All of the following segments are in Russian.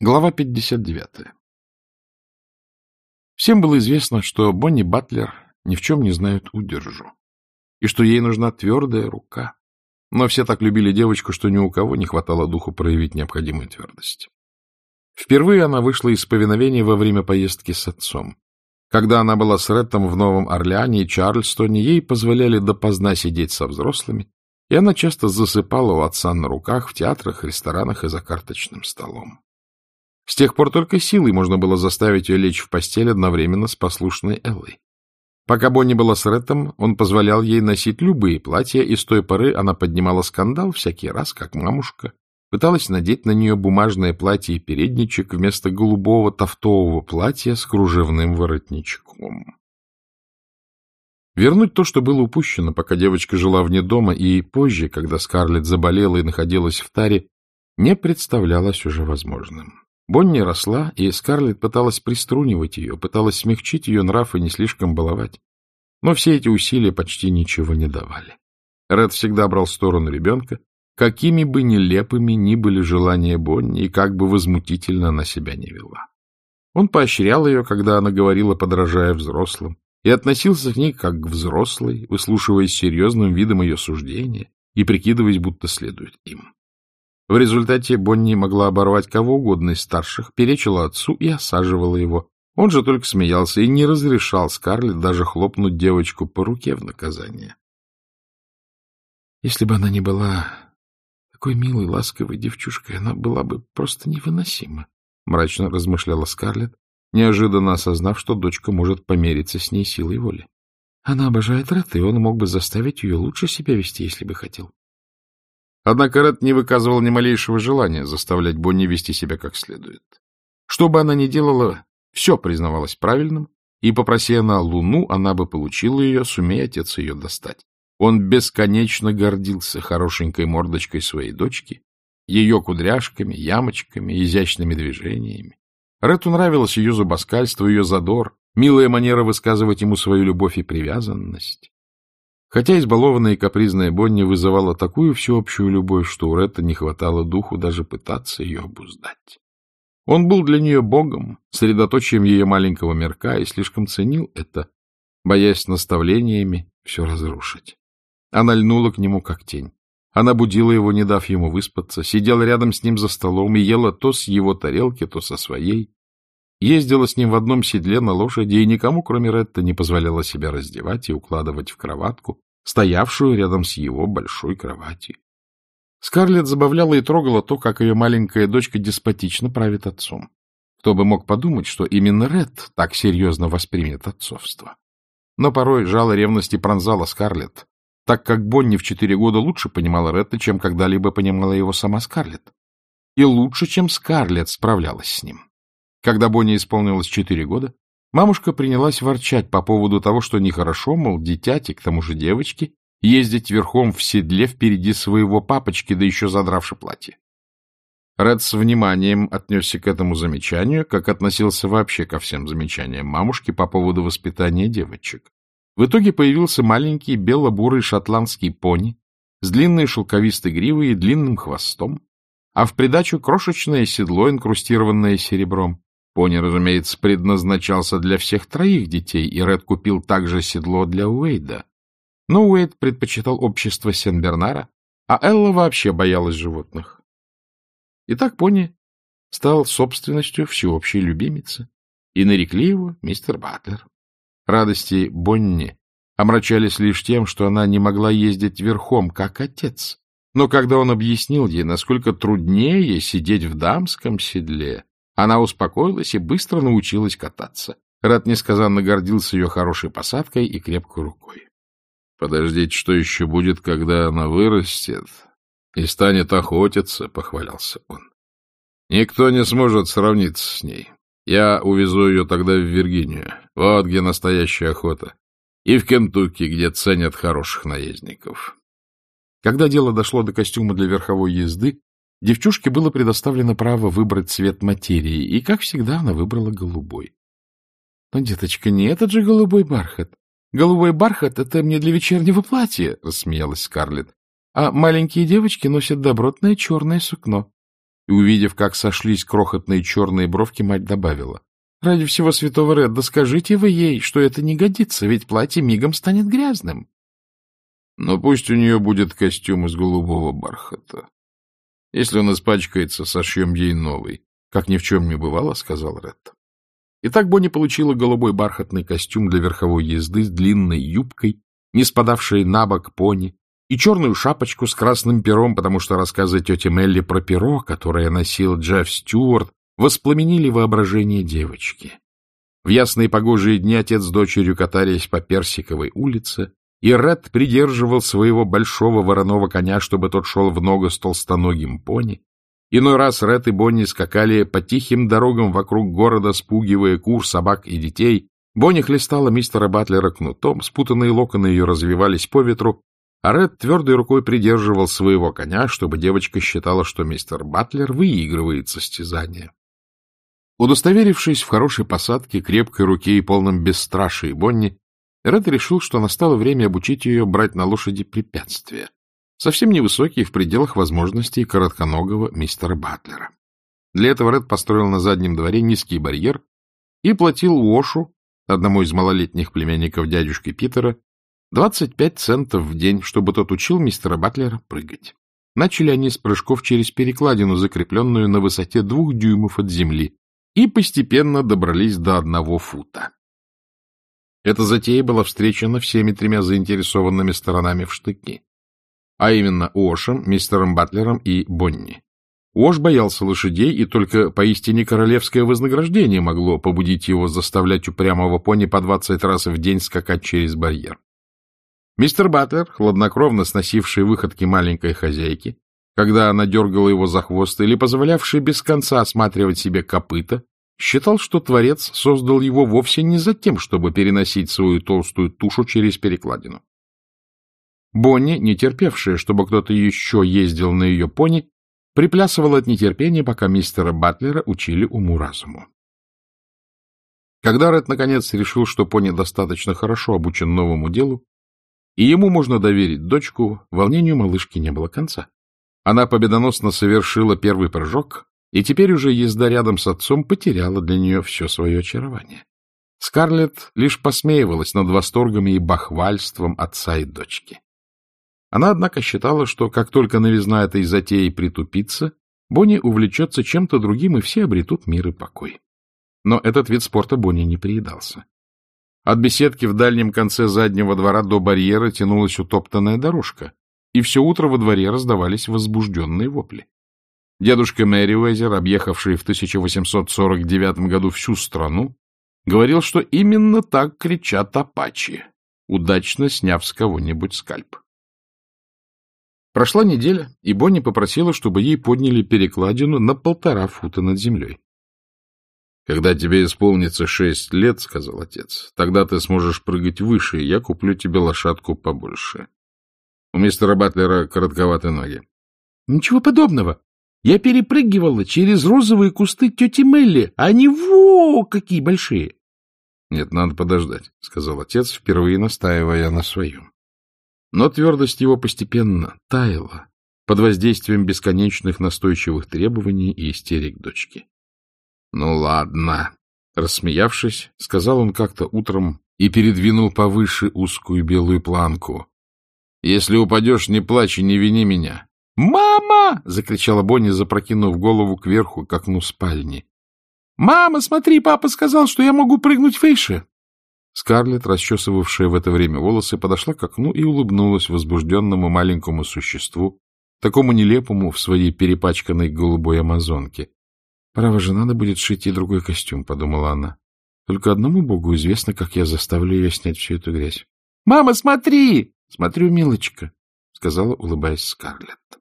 Глава 59. Всем было известно, что Бонни Батлер ни в чем не знает удержу, и что ей нужна твердая рука. Но все так любили девочку, что ни у кого не хватало духу проявить необходимую твердость. Впервые она вышла из повиновения во время поездки с отцом. Когда она была с Реттом в Новом Орлеане и Чарльстоне, ей позволяли допоздна сидеть со взрослыми, и она часто засыпала у отца на руках в театрах, ресторанах и за карточным столом. С тех пор только силой можно было заставить ее лечь в постель одновременно с послушной Эллой. Пока Бонни была с Реттом, он позволял ей носить любые платья, и с той поры она поднимала скандал всякий раз, как мамушка, пыталась надеть на нее бумажное платье и передничек вместо голубого тофтового платья с кружевным воротничком. Вернуть то, что было упущено, пока девочка жила вне дома, и позже, когда Скарлетт заболела и находилась в таре, не представлялось уже возможным. Бонни росла, и Скарлетт пыталась приструнивать ее, пыталась смягчить ее нрав и не слишком баловать. Но все эти усилия почти ничего не давали. Ред всегда брал сторону ребенка, какими бы нелепыми ни были желания Бонни, и как бы возмутительно она себя не вела. Он поощрял ее, когда она говорила, подражая взрослым, и относился к ней как к взрослой, выслушивая с серьезным видом ее суждения и прикидываясь, будто следует им. В результате Бонни могла оборвать кого угодно из старших, перечила отцу и осаживала его. Он же только смеялся и не разрешал Скарлетт даже хлопнуть девочку по руке в наказание. Если бы она не была такой милой, ласковой девчушкой, она была бы просто невыносима, — мрачно размышляла Скарлетт, неожиданно осознав, что дочка может помериться с ней силой воли. Она обожает Ретта, и он мог бы заставить ее лучше себя вести, если бы хотел. Однако Ред не выказывал ни малейшего желания заставлять Бонни вести себя как следует. Что бы она ни делала, все признавалось правильным, и, попроси она Луну, она бы получила ее, сумея отец ее достать. Он бесконечно гордился хорошенькой мордочкой своей дочки, ее кудряшками, ямочками, изящными движениями. Рету нравилось ее зубоскальство, ее задор, милая манера высказывать ему свою любовь и привязанность. Хотя избалованная и капризная Бонни вызывала такую всеобщую любовь, что у Ретта не хватало духу даже пытаться ее обуздать. Он был для нее богом, средоточием ее маленького мирка, и слишком ценил это, боясь наставлениями все разрушить. Она льнула к нему, как тень. Она будила его, не дав ему выспаться, сидела рядом с ним за столом и ела то с его тарелки, то со своей. Ездила с ним в одном седле на лошади и никому, кроме Ретта, не позволяла себя раздевать и укладывать в кроватку, стоявшую рядом с его большой кроватью. Скарлетт забавляла и трогала то, как ее маленькая дочка деспотично правит отцом. Кто бы мог подумать, что именно Ред так серьезно воспримет отцовство. Но порой жало ревности пронзала Скарлетт, так как Бонни в четыре года лучше понимала Ретта, чем когда-либо понимала его сама Скарлетт. И лучше, чем Скарлетт справлялась с ним. Когда Бонни исполнилось четыре года, мамушка принялась ворчать по поводу того, что нехорошо, мол, дитяти, к тому же девочки, ездить верхом в седле впереди своего папочки, да еще задравши платье. Ред с вниманием отнесся к этому замечанию, как относился вообще ко всем замечаниям мамушки по поводу воспитания девочек. В итоге появился маленький бело-бурый шотландский пони с длинной шелковистой гривой и длинным хвостом, а в придачу крошечное седло, инкрустированное серебром. Пони, разумеется, предназначался для всех троих детей, и Ред купил также седло для Уэйда. Но Уэйд предпочитал общество Сен-Бернара, а Элла вообще боялась животных. Итак, Пони стал собственностью всеобщей любимицы, и нарекли его мистер Батлер. Радости Бонни омрачались лишь тем, что она не могла ездить верхом, как отец. Но когда он объяснил ей, насколько труднее сидеть в дамском седле, она успокоилась и быстро научилась кататься. Рад несказанно гордился ее хорошей посадкой и крепкой рукой. — Подождите, что еще будет, когда она вырастет и станет охотиться, — похвалялся он. — Никто не сможет сравниться с ней. Я увезу ее тогда в Виргинию. Вот где настоящая охота. И в Кентукки, где ценят хороших наездников. Когда дело дошло до костюма для верховой езды, Девчушке было предоставлено право выбрать цвет материи, и, как всегда, она выбрала голубой. — Но, деточка, не этот же голубой бархат. Голубой бархат — это мне для вечернего платья, — рассмеялась Скарлетт. — А маленькие девочки носят добротное черное сукно. И, увидев, как сошлись крохотные черные бровки, мать добавила. — Ради всего святого Редда, скажите вы ей, что это не годится, ведь платье мигом станет грязным. — Но пусть у нее будет костюм из голубого бархата. Если он испачкается, сошьем ей новый. — Как ни в чем не бывало, — сказал Редд. Итак, Бонни получила голубой бархатный костюм для верховой езды с длинной юбкой, не спадавшей на бок пони, и черную шапочку с красным пером, потому что рассказы тети Мелли про перо, которое носил Джефф Стюарт, воспламенили воображение девочки. В ясные погожие дни отец с дочерью катались по Персиковой улице, и Ред придерживал своего большого вороного коня, чтобы тот шел в ногу с толстоногим пони. Иной раз Ред и Бонни скакали по тихим дорогам вокруг города, спугивая кур, собак и детей. Бонни хлестала мистера Батлера кнутом, спутанные локоны ее развивались по ветру, а Ред твердой рукой придерживал своего коня, чтобы девочка считала, что мистер Батлер выигрывает состязание. Удостоверившись в хорошей посадке, крепкой руке и полном бесстрашии Бонни, Ред решил, что настало время обучить ее брать на лошади препятствия, совсем невысокие в пределах возможностей коротконогого мистера Батлера. Для этого Ред построил на заднем дворе низкий барьер и платил Уошу, одному из малолетних племянников дядюшки Питера, 25 центов в день, чтобы тот учил мистера Батлера прыгать. Начали они с прыжков через перекладину, закрепленную на высоте двух дюймов от земли, и постепенно добрались до одного фута. Эта затея была встречена всеми тремя заинтересованными сторонами в штыки, а именно Уошем, мистером Батлером и Бонни. Уош боялся лошадей, и только поистине королевское вознаграждение могло побудить его заставлять упрямого пони по двадцать раз в день скакать через барьер. Мистер Батлер, хладнокровно сносивший выходки маленькой хозяйки, когда она дергала его за хвост или позволявший без конца осматривать себе копыта, считал, что Творец создал его вовсе не за тем, чтобы переносить свою толстую тушу через перекладину. Бонни, не терпевшая, чтобы кто-то еще ездил на ее пони, приплясывала от нетерпения, пока мистера Батлера учили уму-разуму. Когда Ред наконец решил, что пони достаточно хорошо обучен новому делу, и ему можно доверить дочку, волнению малышки не было конца. Она победоносно совершила первый прыжок, и теперь уже езда рядом с отцом потеряла для нее все свое очарование. Скарлетт лишь посмеивалась над восторгами и бахвальством отца и дочки. Она, однако, считала, что как только новизна этой затеи притупится, Бонни увлечется чем-то другим, и все обретут мир и покой. Но этот вид спорта Бонни не приедался. От беседки в дальнем конце заднего двора до барьера тянулась утоптанная дорожка, и все утро во дворе раздавались возбужденные вопли. Дедушка Мэри Уэзер, объехавший в 1849 году всю страну, говорил, что именно так кричат апачи, удачно сняв с кого-нибудь скальп. Прошла неделя, и Бонни попросила, чтобы ей подняли перекладину на полтора фута над землей. Когда тебе исполнится шесть лет, — сказал отец, — тогда ты сможешь прыгать выше, и я куплю тебе лошадку побольше. У мистера Батлера коротковаты ноги. — Ничего подобного. Я перепрыгивала через розовые кусты тети Мелли, они во какие большие. — Нет, надо подождать, — сказал отец, впервые настаивая на своем. Но твердость его постепенно таяла под воздействием бесконечных настойчивых требований и истерик дочки. — Ну, ладно. Рассмеявшись, сказал он как-то утром и передвинул повыше узкую белую планку. — Если упадешь, не плачь и не вини меня. «Мама!» — закричала Бонни, запрокинув голову кверху к окну спальни. «Мама, смотри, папа сказал, что я могу прыгнуть выше!» Скарлетт, расчесывавшая в это время волосы, подошла к окну и улыбнулась возбужденному маленькому существу, такому нелепому в своей перепачканной голубой амазонке. Право же, надо будет шить и другой костюм, — подумала она. Только одному богу известно, как я заставлю ее снять всю эту грязь. — Мама, смотри! — Смотрю, милочка, — сказала, улыбаясь Скарлетт.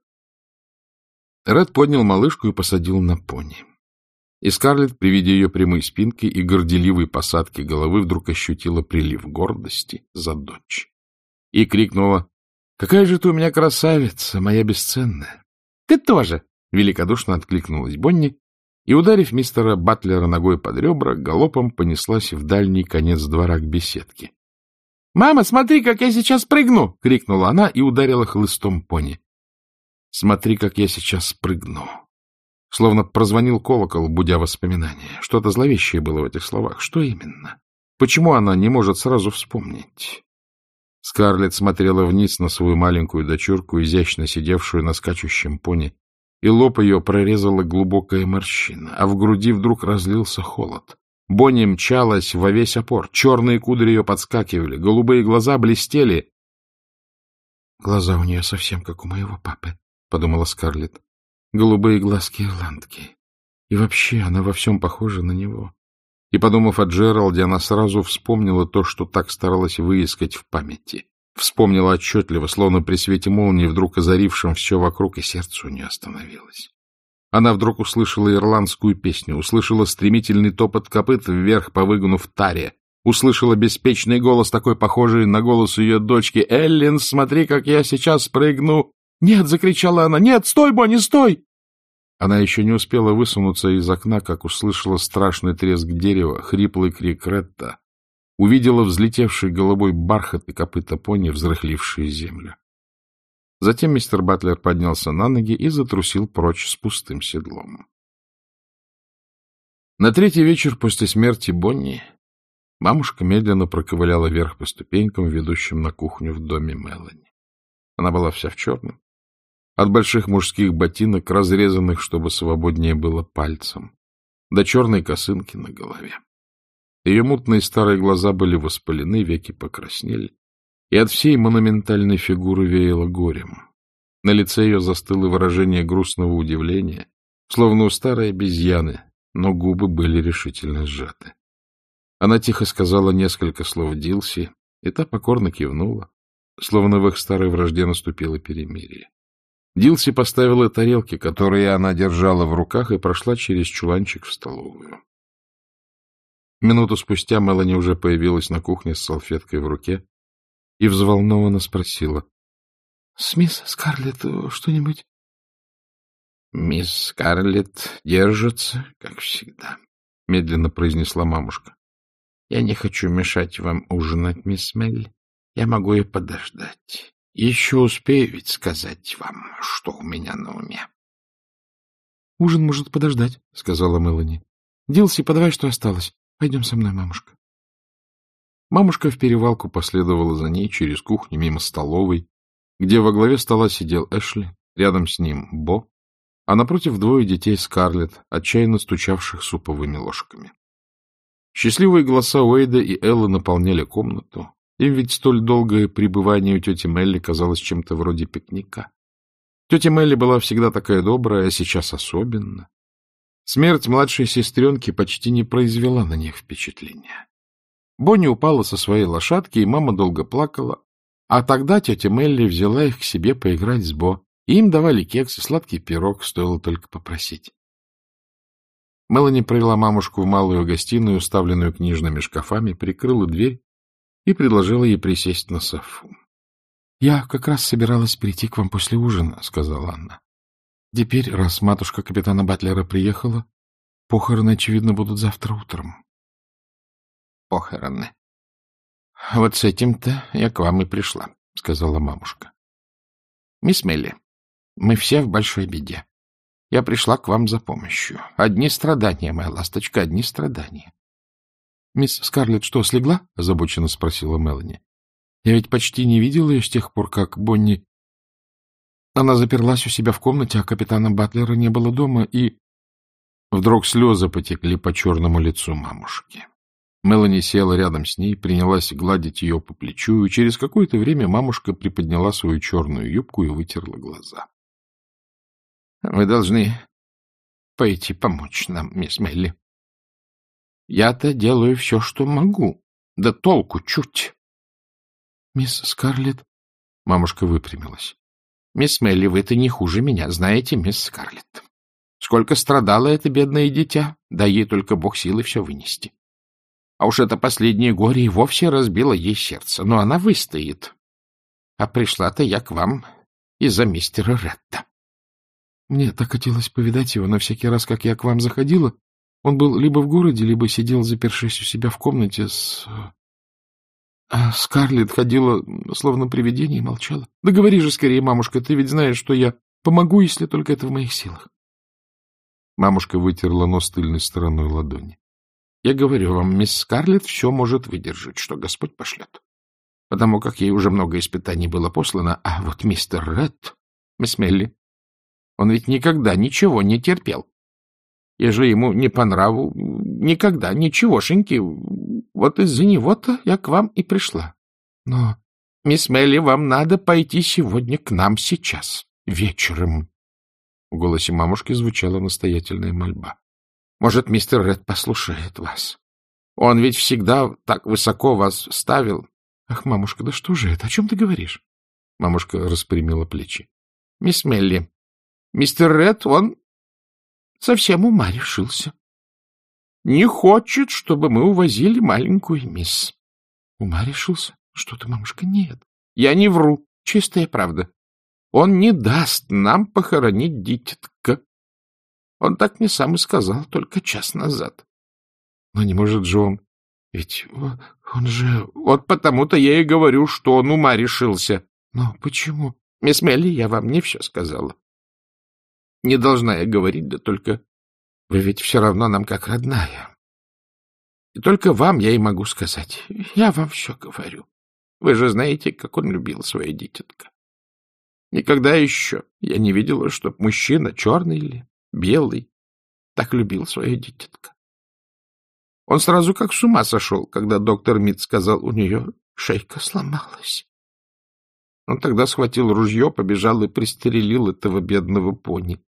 Ред поднял малышку и посадил на пони. И Скарлетт, при виде ее прямой спинки и горделивой посадки головы, вдруг ощутила прилив гордости за дочь. И крикнула, — Какая же ты у меня красавица, моя бесценная! — Ты тоже! — великодушно откликнулась Бонни и, ударив мистера Батлера ногой под ребра, галопом понеслась в дальний конец двора к беседке. — Мама, смотри, как я сейчас прыгну! — крикнула она и ударила хлыстом пони. — Смотри, как я сейчас прыгну! Словно прозвонил колокол, будя воспоминания. Что-то зловещее было в этих словах. Что именно? Почему она не может сразу вспомнить? Скарлетт смотрела вниз на свою маленькую дочурку, изящно сидевшую на скачущем пони, и лоб ее прорезала глубокая морщина, а в груди вдруг разлился холод. Бонни мчалась во весь опор, черные кудри ее подскакивали, голубые глаза блестели. — Глаза у нее совсем как у моего папы, — подумала Скарлетт. Голубые глазки ирландки. И вообще она во всем похожа на него. И, подумав о Джералде, она сразу вспомнила то, что так старалась выискать в памяти. Вспомнила отчетливо, словно при свете молнии, вдруг озарившем все вокруг, и сердце у нее остановилось. Она вдруг услышала ирландскую песню, услышала стремительный топот копыт вверх по выгону в таре, услышала беспечный голос, такой похожий на голос ее дочки. «Эллин, смотри, как я сейчас прыгну!» «Нет!» — закричала она. «Нет! Стой, Бонни, стой!» Она еще не успела высунуться из окна, как услышала страшный треск дерева, хриплый крик Ретта, увидела взлетевший голубой бархат и копыта пони, взрыхлившие землю. Затем мистер Батлер поднялся на ноги и затрусил прочь с пустым седлом. На третий вечер после смерти Бонни мамушка медленно проковыляла вверх по ступенькам, ведущим на кухню в доме Мелани. Она была вся в черном, от больших мужских ботинок, разрезанных, чтобы свободнее было пальцем, до черной косынки на голове. Ее мутные старые глаза были воспалены, веки покраснели, и от всей монументальной фигуры веяло горем. На лице ее застыло выражение грустного удивления, словно у старой обезьяны, но губы были решительно сжаты. Она тихо сказала несколько слов Дилси, и та покорно кивнула, словно в их старой вражде наступило перемирие. Дилси поставила тарелки, которые она держала в руках, и прошла через чуланчик в столовую. Минуту спустя Мелани уже появилась на кухне с салфеткой в руке и взволнованно спросила. — С мисс Скарлетт что-нибудь? — Мисс Скарлетт держится, как всегда, — медленно произнесла мамушка. — Я не хочу мешать вам ужинать, мисс Мелли. Я могу и подождать. Еще успею ведь сказать вам, что у меня на уме. — Ужин может подождать, — сказала Мелани. — Дилси, подавай, что осталось. Пойдем со мной, мамушка. Мамушка в перевалку последовала за ней через кухню мимо столовой, где во главе стола сидел Эшли, рядом с ним Бо, а напротив двое детей Скарлетт, отчаянно стучавших суповыми ложками. Счастливые голоса Уэйда и Эллы наполняли комнату, им ведь столь долгое пребывание у тети Мелли казалось чем-то вроде пикника. Тетя Мелли была всегда такая добрая, а сейчас особенно. Смерть младшей сестренки почти не произвела на них впечатления. Бонни упала со своей лошадки, и мама долго плакала. А тогда тетя Мелли взяла их к себе поиграть с Бо. Им давали кекс и сладкий пирог, стоило только попросить. Мелани провела мамушку в малую гостиную, уставленную книжными шкафами, прикрыла дверь и предложила ей присесть на софу. — Я как раз собиралась прийти к вам после ужина, — сказала Анна. — Теперь, раз матушка капитана Батлера приехала, похороны, очевидно, будут завтра утром. — Похороны. — Вот с этим-то я к вам и пришла, — сказала мамушка. — Мисс Мелли, мы все в большой беде. Я пришла к вам за помощью. Одни страдания, моя ласточка, одни страдания. Мисс Скарлетт что, слегла? — озабоченно спросила Мелани. — Я ведь почти не видела ее с тех пор, как Бонни... Она заперлась у себя в комнате, а капитана Батлера не было дома, и... Вдруг слезы потекли по черному лицу мамушки. Мелани села рядом с ней, принялась гладить ее по плечу, и через какое-то время мамушка приподняла свою черную юбку и вытерла глаза. — Вы должны пойти помочь нам, мисс Мелли, я-то делаю все, что могу. Да толку чуть. Мисс Скарлетт... Мамушка выпрямилась. Мисс Мелли, вы-то не хуже меня, знаете, мисс Скарлетт. Сколько страдало это бедное дитя, да ей только Бог силы все вынести. А уж это последнее горе и вовсе разбило ей сердце, но она выстоит. А пришла-то я к вам из-за мистера Ретта. Мне так хотелось повидать его, но всякий раз, как я к вам заходила, он был либо в городе, либо сидел, запершись у себя в комнате с... А Скарлетт ходила, словно привидение, и молчала. — Да говори же скорее, мамушка, ты ведь знаешь, что я помогу, если только это в моих силах. Мамушка вытерла нос тыльной стороной ладони. — Я говорю вам, мисс Скарлетт все может выдержать, что Господь пошлет. Потому как ей уже много испытаний было послано, а вот мистер Ред, мисс Мелли, он ведь никогда ничего не терпел. Ежели ему не по нраву, никогда ничегошеньки. Вот из-за него-то я к вам и пришла. Но, мисс Мелли, вам надо пойти сегодня к нам сейчас, вечером. В голосе мамушки звучала настоятельная мольба. Может, мистер Ред послушает вас. Он ведь всегда так высоко вас ставил. Ах, мамушка, да что же это? О чем ты говоришь? Мамушка распрямила плечи. Мисс Мелли, мистер Ред, он совсем ума решился. Не хочет, чтобы мы увозили маленькую мисс. Ума решился? Что ты, мамушка, нет. Я не вру. Чистая правда. Он не даст нам похоронить дитятка. Он так мне сам и сказал только час назад. Но не может же он... Ведь он же... Вот потому-то я и говорю, что он ума решился. Но почему? Мисс Мелли, я вам не все сказала. Не должна я говорить, да только вы ведь все равно нам как родная. И только вам я и могу сказать. Я вам все говорю. Вы же знаете, как он любил свое дитятка. Никогда еще я не видела, чтоб мужчина, черный или белый, так любил свое дитятка. Он сразу как с ума сошел, когда доктор Мид сказал, у нее шейка сломалась. Он тогда схватил ружье, побежал и пристрелил этого бедного пони.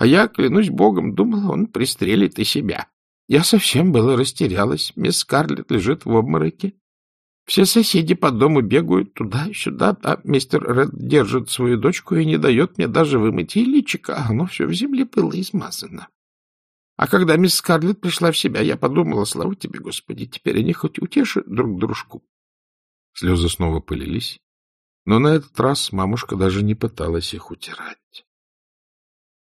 А я, клянусь богом, думала, он пристрелит и себя. Я совсем было растерялась. Мисс Скарлетт лежит в обмороке. Все соседи по дому бегают туда и сюда, а мистер Ред держит свою дочку и не дает мне даже вымыть ей личико, а оно все в земле было измазано. А когда мисс Скарлетт пришла в себя, я подумала, слава тебе, Господи, теперь они хоть утешат друг дружку. Слезы снова полились, но на этот раз мамушка даже не пыталась их утирать.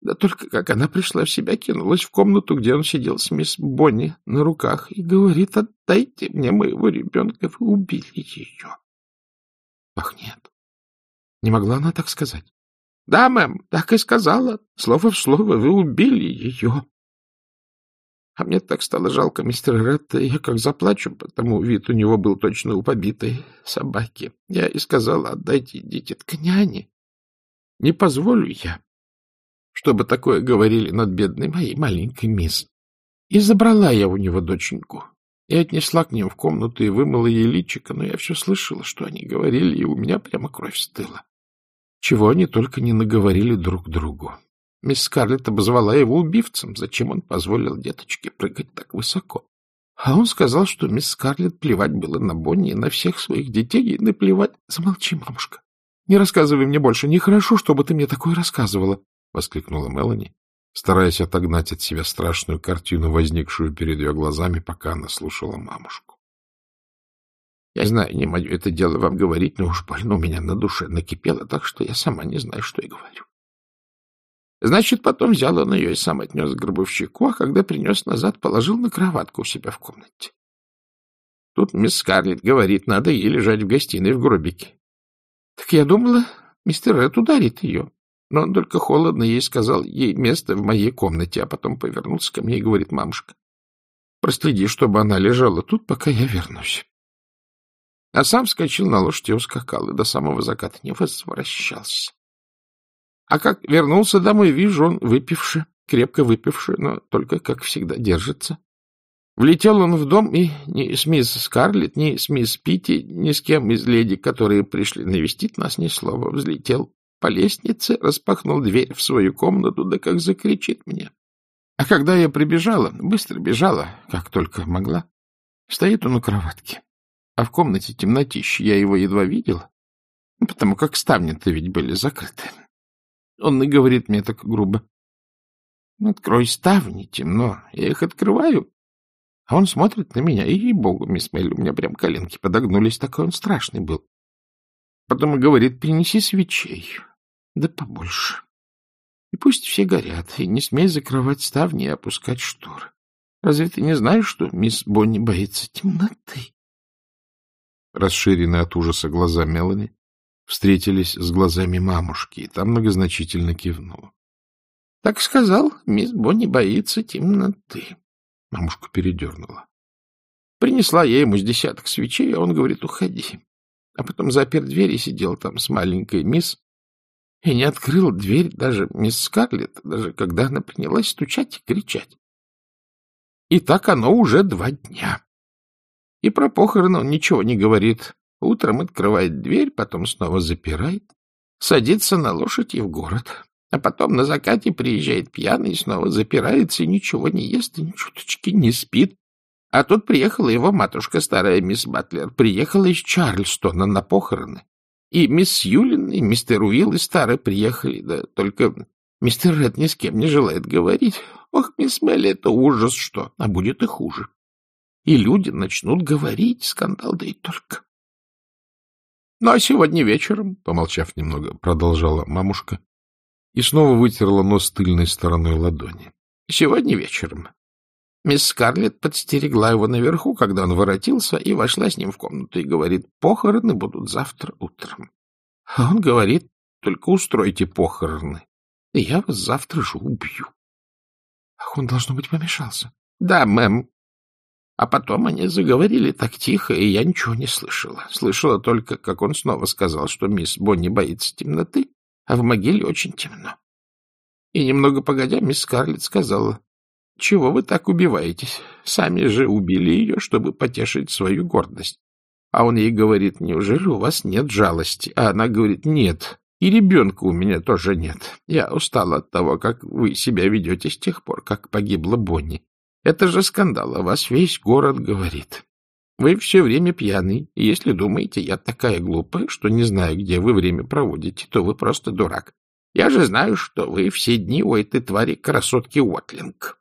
Да только как она пришла в себя, кинулась в комнату, где он сидел с мисс Бонни на руках, и говорит, отдайте мне моего ребенка, вы убили ее. Ах, нет. Не могла она так сказать? Да, мэм, так и сказала. Слово в слово, вы убили ее. А мне так стало жалко мистера Ретта, я как заплачу, потому вид у него был точно у побитой собаки. Я и сказала, отдайте дитятка няне. Не позволю я чтобы такое говорили над бедной моей маленькой мисс. И забрала я у него доченьку, и отнесла к ним в комнату и вымыла ей личико, но я все слышала, что они говорили, и у меня прямо кровь стыла. Чего они только не наговорили друг другу. Мисс Скарлетт обозвала его убивцем, зачем он позволил деточке прыгать так высоко. А он сказал, что мисс Скарлетт плевать было на Бонни и на всех своих детей, и наплевать... Замолчи, мамушка. Не рассказывай мне больше. Нехорошо, чтобы ты мне такое рассказывала воскликнула Мелани, стараясь отогнать от себя страшную картину, возникшую перед ее глазами, пока она слушала мамушку. — Я знаю, не мое это дело вам говорить, но уж больно у меня на душе накипело, так что я сама не знаю, что я говорю. Значит, потом взял он ее и сам отнес к гробовщику, а когда принес назад, положил на кроватку у себя в комнате. Тут мисс Скарлетт говорит, надо ей лежать в гостиной в гробике. Так я думала, мистер Ред ударит ее. Но он только холодно ей сказал, ей место в моей комнате, а потом повернулся ко мне и говорит, мамушка, проследи, чтобы она лежала тут, пока я вернусь. А сам вскочил на лошадь и ускакал, и до самого заката не возвращался. А как вернулся домой, вижу, он выпивший, крепко выпивший, но только, как всегда, держится. Влетел он в дом, и ни с мисс Скарлетт, ни с мисс Питти, ни с кем из леди, которые пришли навестить нас, ни слова, взлетел по лестнице, распахнул дверь в свою комнату, да как закричит мне. А когда я прибежала, быстро бежала, как только могла, стоит он у кроватки. А в комнате темнотища, я его едва видела, потому как ставни-то ведь были закрыты. Он и говорит мне так грубо. «Ну, — Открой ставни, темно. Я их открываю. А он смотрит на меня, и, ей-богу, мисс Мелли, у меня прям коленки подогнулись, такой он страшный был. Потом и говорит, принеси свечей, да побольше. И пусть все горят, и не смей закрывать ставни и опускать шторы. Разве ты не знаешь, что мисс Бонни боится темноты? Расширенные от ужаса глаза Мелани встретились с глазами мамушки, и там многозначительно кивнула. Так сказал, мисс Бонни боится темноты. Мамушка передернула. Принесла я ему с десяток свечей, а он говорит, уходи. А потом запер дверь и сидел там с маленькой мисс, и не открыл дверь даже мисс Скарлетт, даже когда она принялась стучать и кричать. И так оно уже два дня. И про похороны он ничего не говорит. Утром открывает дверь, потом снова запирает, садится на лошадь и в город. А потом на закате приезжает пьяный снова запирается и ничего не ест и ни чуточки не спит. А тут приехала его матушка, старая мисс Батлер, приехала из Чарльстона на похороны. И мисс Юлин, и мистер Уилл, и старый приехали, да только мистер Ред ни с кем не желает говорить. Ох, мисс Мелли, это ужас что, а будет и хуже. И люди начнут говорить, скандал да и только. Ну, а сегодня вечером, помолчав немного, продолжала мамушка и снова вытерла нос тыльной стороной ладони. Сегодня вечером мисс Скарлетт подстерегла его наверху, когда он воротился, и вошла с ним в комнату и говорит, похороны будут завтра утром. А он говорит, только устройте похороны, и я вас завтра же убью. Ах, он, должно быть, помешался. Да, мэм. А потом они заговорили так тихо, и я ничего не слышала. Слышала только, как он снова сказал, что мисс Бонни боится темноты, а в могиле очень темно. И немного погодя, мисс Скарлетт сказала, «Чего вы так убиваетесь? Сами же убили ее, чтобы потешить свою гордость». А он ей говорит, «Неужели у вас нет жалости?» А она говорит, «Нет, и ребенка у меня тоже нет. Я устала от того, как вы себя ведете с тех пор, как погибла Бонни. Это же скандал, о вас весь город говорит. Вы все время пьяный, и если думаете, я такая глупая, что не знаю, где вы время проводите, то вы просто дурак. Я же знаю, что вы все дни у этой твари красотки Уотлинг.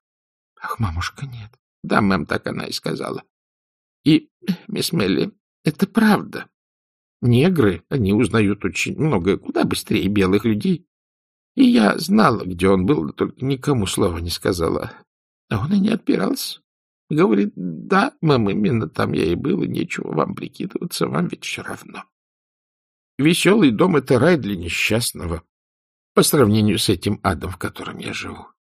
Ах, мамушка, нет. Да, мэм, так она и сказала. И, мисс Мелли, это правда. Негры, они узнают очень многое, куда быстрее белых людей. И я знала, где он был, только никому слова не сказала. А он и не отпирался. Говорит, да, мам, именно там я и был, и нечего вам прикидываться, вам ведь все равно. Веселый дом — это рай для несчастного, по сравнению с этим адом, в котором я живу.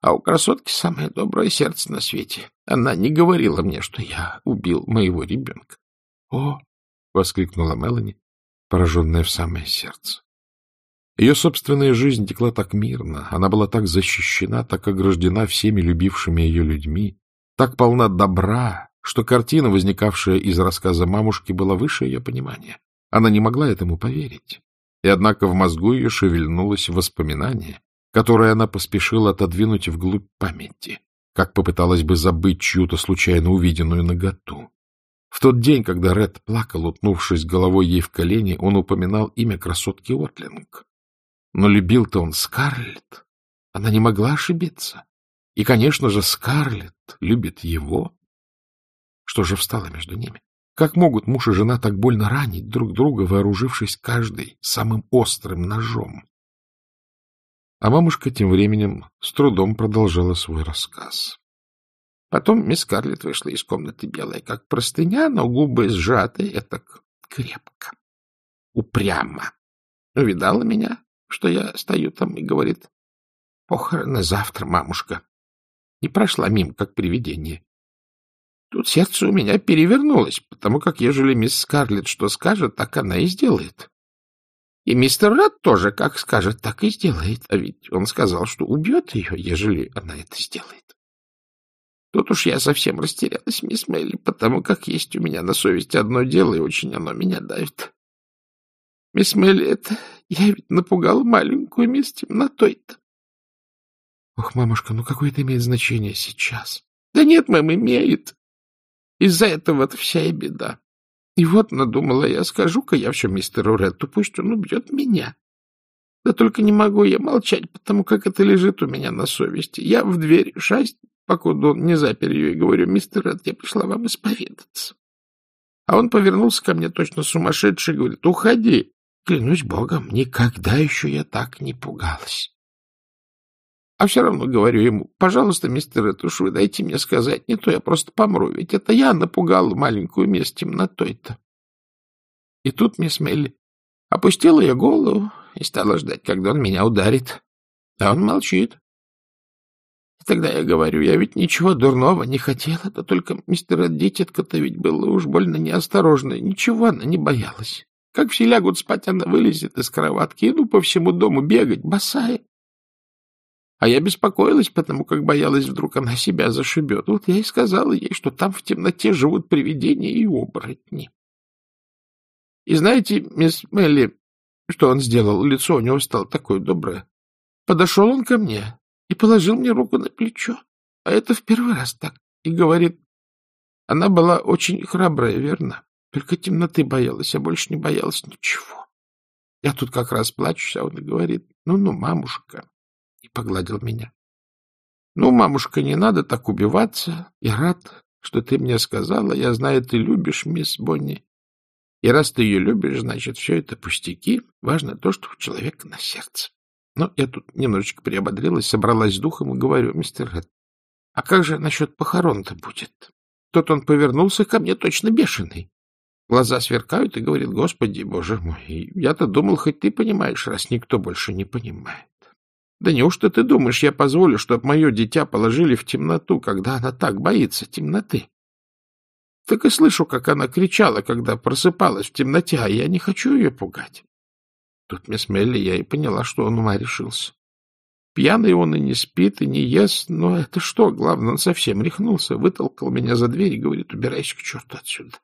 А у красотки самое доброе сердце на свете. Она не говорила мне, что я убил моего ребенка. — О! — воскликнула Мелани, пораженная в самое сердце. Ее собственная жизнь текла так мирно, она была так защищена, так ограждена всеми любившими ее людьми, так полна добра, что картина, возникавшая из рассказа мамушки, была выше ее понимания. Она не могла этому поверить. И однако в мозгу ее шевельнулось воспоминание, которое она поспешила отодвинуть вглубь памяти, как попыталась бы забыть чью-то случайно увиденную наготу. В тот день, когда Ред плакал, утнувшись головой ей в колени, он упоминал имя красотки Отлинг. Но любил-то он Скарлетт. Она не могла ошибиться. И, конечно же, Скарлетт любит его. Что же встало между ними? Как могут муж и жена так больно ранить друг друга, вооружившись каждый самым острым ножом? А мамушка тем временем с трудом продолжала свой рассказ. Потом мисс Карлетт вышла из комнаты белая, как простыня, но губы сжатые, это крепко, упрямо. Увидала меня, что я стою там и говорит, похороны завтра, мамушка. И прошла мимо, как привидение. Тут сердце у меня перевернулось, потому как, ежели мисс Скарлетт что скажет, так она и сделает. И мистер Ред тоже, как скажет, так и сделает. А ведь он сказал, что убьет ее, ежели она это сделает. Тут уж я совсем растерялась, мисс Мелли, потому как есть у меня на совести одно дело, и очень оно меня давит. Мисс Мелли, это я ведь напугала маленькую мисс темнотой-то. Ох, мамушка, ну какое это имеет значение сейчас? Да нет, мэм, имеет. Из-за этого-то вся и беда. И вот надумала я, скажу-ка я все мистеру Ретту, пусть он убьет меня. Да только не могу я молчать, потому как это лежит у меня на совести. Я в дверь шасть, покуда он не запер ее, и говорю, мистер Ред, я пришла вам исповедаться. А он повернулся ко мне точно сумасшедший и говорит, уходи. Клянусь богом, никогда еще я так не пугалась. А все равно говорю ему, пожалуйста, мистер Ретуш, вы дайте мне сказать, не то я просто помру, ведь это я напугала маленькую мисс темнотой-то. И тут мисс Мелли опустила я голову и стала ждать, когда он меня ударит. А он молчит. И тогда я говорю, я ведь ничего дурного не хотела, да только мистер дитятка-то ведь было уж больно неосторожная, ничего она не боялась. Как все лягут спать, она вылезет из кроватки, иду по всему дому бегать, босая. А я беспокоилась, потому как боялась, вдруг она себя зашибет. Вот я и сказала ей, что там в темноте живут привидения и оборотни. И знаете, мисс Мелли, что он сделал? Лицо у него стало такое доброе. Подошел он ко мне и положил мне руку на плечо. А это в первый раз так. И говорит, она была очень храбрая, верно? Только темноты боялась, а больше не боялась ничего. Я тут как раз плачусь, а он говорит, ну-ну, мамушка, и погладил меня. — Ну, мамушка, не надо так убиваться. Я рад, что ты мне сказала. Я знаю, ты любишь мисс Бонни. И раз ты ее любишь, значит, все это пустяки. Важно то, что у человека на сердце. Но я тут немножечко приободрилась, собралась с духом и говорю, мистер Ред, а как же насчет похорон-то будет? Тот он повернулся ко мне точно бешеный. Глаза сверкают и говорит, господи, боже мой, я-то думал, хоть ты понимаешь, раз никто больше не понимает. Да неужто ты думаешь, я позволю, чтобы мое дитя положили в темноту, когда она так боится темноты? Так и слышу, как она кричала, когда просыпалась в темноте, а я не хочу ее пугать. Тут мисс Мелли я и поняла, что он ума решился. Пьяный он и не спит, и не ест, но это что, главное, он совсем рехнулся, вытолкал меня за дверь и говорит, убирайся к черту отсюда.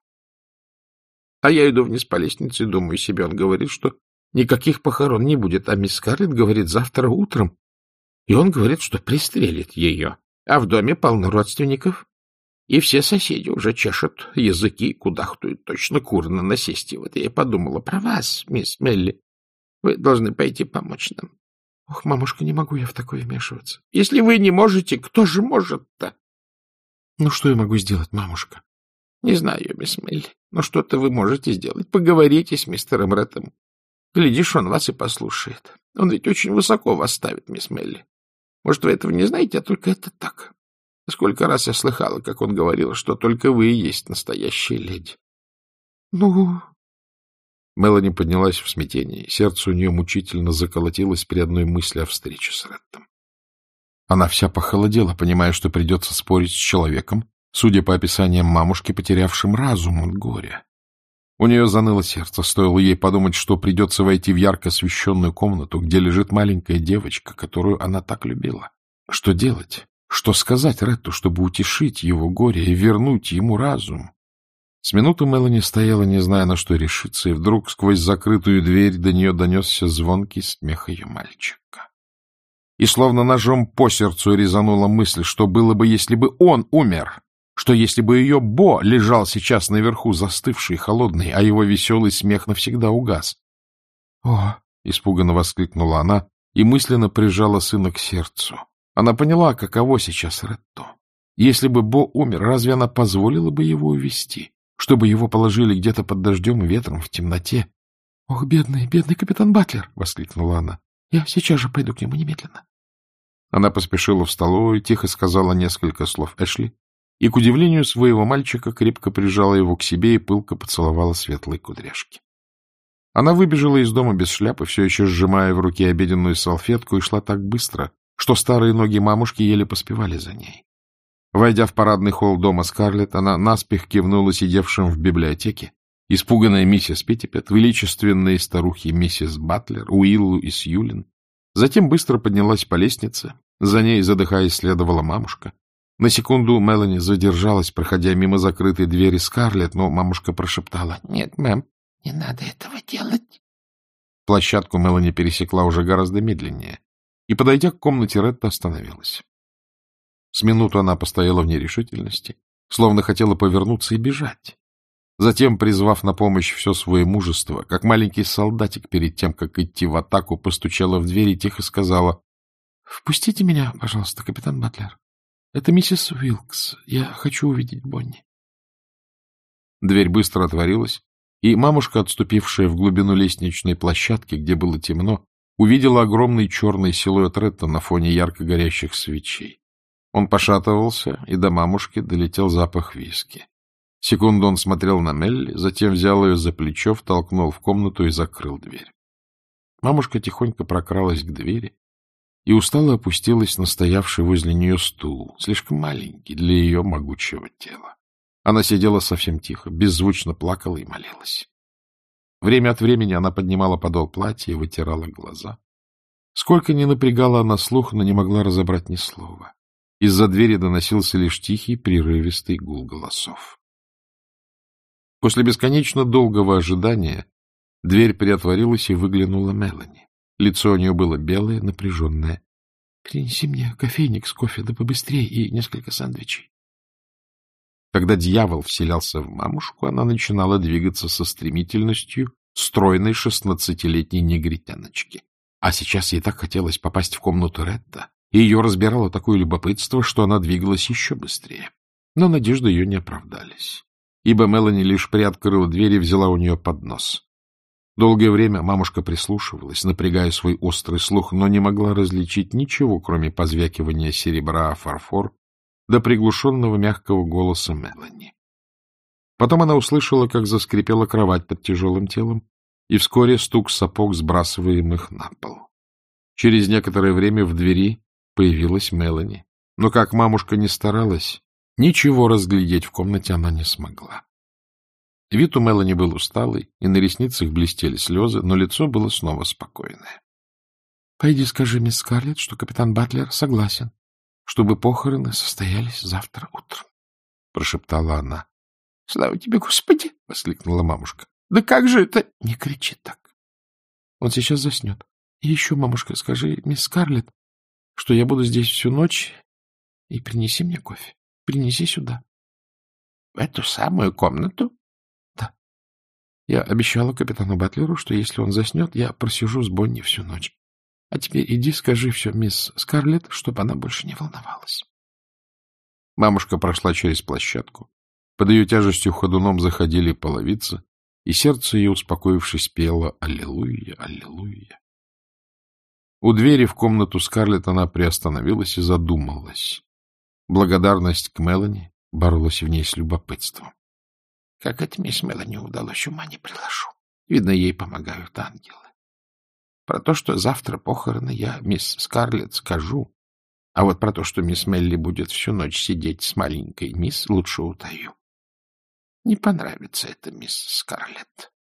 А я иду вниз по лестнице и думаю себе, он говорит, что Никаких похорон не будет, а мисс Скарлетт говорит завтра утром. И он говорит, что пристрелит ее. А в доме полно родственников. И все соседи уже чешут языки и кудахтуют, точно куры на насесте. Вот я подумала про вас, мисс Мелли. Вы должны пойти помочь нам. Ох, мамушка, не могу я в такое вмешиваться. Если вы не можете, кто же может-то? Ну, что я могу сделать, мамушка? Не знаю, мисс Мелли, но что-то вы можете сделать. Поговорите с мистером Рэттом. Глядишь, он вас и послушает. Он ведь очень высоко вас ставит, мисс Мелли. Может, вы этого не знаете, а только это так. Сколько раз я слыхала, как он говорил, что только вы и есть настоящая леди. — Ну... Мелани поднялась в смятении. Сердце у нее мучительно заколотилось при одной мысли о встрече с Реттом. Она вся похолодела, понимая, что придется спорить с человеком, судя по описаниям мамушки, потерявшим разум от горя. У нее заныло сердце, стоило ей подумать, что придется войти в ярко освещенную комнату, где лежит маленькая девочка, которую она так любила. Что делать? Что сказать Ретту, чтобы утешить его горе и вернуть ему разум? С минуты Мелани стояла, не зная, на что решиться, и вдруг сквозь закрытую дверь до нее донесся звонкий смех ее мальчика. И словно ножом по сердцу резанула мысль, что было бы, если бы он умер, что если бы ее Бо лежал сейчас наверху, застывший, холодный, а его веселый смех навсегда угас. «О!» — испуганно воскликнула она и мысленно прижала сына к сердцу. Она поняла, каково сейчас Ретто. Если бы Бо умер, разве она позволила бы его увести, чтобы его положили где-то под дождем и ветром в темноте? — Ох, бедный, бедный капитан Батлер! — воскликнула она. — Я сейчас же пойду к нему немедленно. Она поспешила в столовую, тихо сказала несколько слов Эшли, и, к удивлению своего мальчика, крепко прижала его к себе и пылко поцеловала светлые кудряшки. Она выбежала из дома без шляпы, все еще сжимая в руке обеденную салфетку, и шла так быстро, что старые ноги мамушки еле поспевали за ней. Войдя в парадный холл дома Скарлетт, она наспех кивнула сидевшим в библиотеке, испуганная миссис Питтипет, величественные старухи миссис Батлер, Уиллу и Сьюлин. Затем быстро поднялась по лестнице, за ней, задыхаясь, следовала мамушка. На секунду Мелани задержалась, проходя мимо закрытой двери Скарлетт, но мамушка прошептала. — Нет, мэм, не надо этого делать. Площадку Мелани пересекла уже гораздо медленнее и, подойдя к комнате, Ретта остановилась. С минуту она постояла в нерешительности, словно хотела повернуться и бежать. Затем, призвав на помощь все свое мужество, как маленький солдатик перед тем, как идти в атаку, постучала в дверь и тихо сказала, — Впустите меня, пожалуйста, капитан Батлер. Это миссис Уилкс. Я хочу увидеть Бонни. Дверь быстро отворилась, и мамушка, отступившая в глубину лестничной площадки, где было темно, увидела огромный черный силуэт Ретта на фоне ярко горящих свечей. Он пошатывался, и до мамушки долетел запах виски. Секунду он смотрел на Мелли, затем взял ее за плечо, втолкнул в комнату и закрыл дверь. Мамушка тихонько прокралась к двери и устало опустилась на стоявший возле нее стул, слишком маленький для ее могучего тела. Она сидела совсем тихо, беззвучно плакала и молилась. Время от времени она поднимала подол платья и вытирала глаза. Сколько ни напрягала она слух, но не могла разобрать ни слова. Из-за двери доносился лишь тихий, прерывистый гул голосов. После бесконечно долгого ожидания дверь приотворилась и выглянула Мелани. Лицо у нее было белое, напряженное. — Принеси мне кофейник с кофе, да побыстрее, и несколько сэндвичей. Когда дьявол вселялся в мамушку, она начинала двигаться со стремительностью стройной шестнадцатилетней негритяночки. А сейчас ей так хотелось попасть в комнату Ретта, и ее разбирало такое любопытство, что она двигалась еще быстрее. Но надежды ее не оправдались, ибо Мелани лишь приоткрыла дверь и взяла у нее поднос. Долгое время мамушка прислушивалась, напрягая свой острый слух, но не могла различить ничего, кроме позвякивания серебра фарфор до приглушенного мягкого голоса Мелани. Потом она услышала, как заскрипела кровать под тяжелым телом, и вскоре стук сапог, сбрасываемых на пол. Через некоторое время в двери появилась Мелани. Но как мамушка не старалась, ничего разглядеть в комнате она не смогла. Вид у Мелани был усталый, и на ресницах блестели слезы, но лицо было снова спокойное. — Пойди скажи мисс Скарлетт, что капитан Батлер согласен, чтобы похороны состоялись завтра утром, — прошептала она. — Слава тебе, Господи! — воскликнула мамушка. — Да как же это? — Не кричи так. Он сейчас заснет. И еще, мамушка, скажи мисс Скарлетт, что я буду здесь всю ночь, и принеси мне кофе. Принеси сюда. — В эту самую комнату?. Я обещала капитану Батлеру, что если он заснет, я просижу с Бонни всю ночь. А теперь иди скажи все мисс Скарлетт, чтобы она больше не волновалась. Мамушка прошла через площадку. Под ее тяжестью ходуном заходили половицы, и сердце ее, успокоившись, пело «Аллилуйя, Аллилуйя». У двери в комнату Скарлетт она приостановилась и задумалась. Благодарность к Мелани боролась в ней с любопытством. Как это мисс Мелани удалось, ума не приложу. Видно, ей помогают ангелы. Про то, что завтра похороны, я мисс Скарлетт скажу. А вот про то, что мисс Мелли будет всю ночь сидеть с маленькой мисс, лучше утаю. Не понравится это мисс Скарлетт.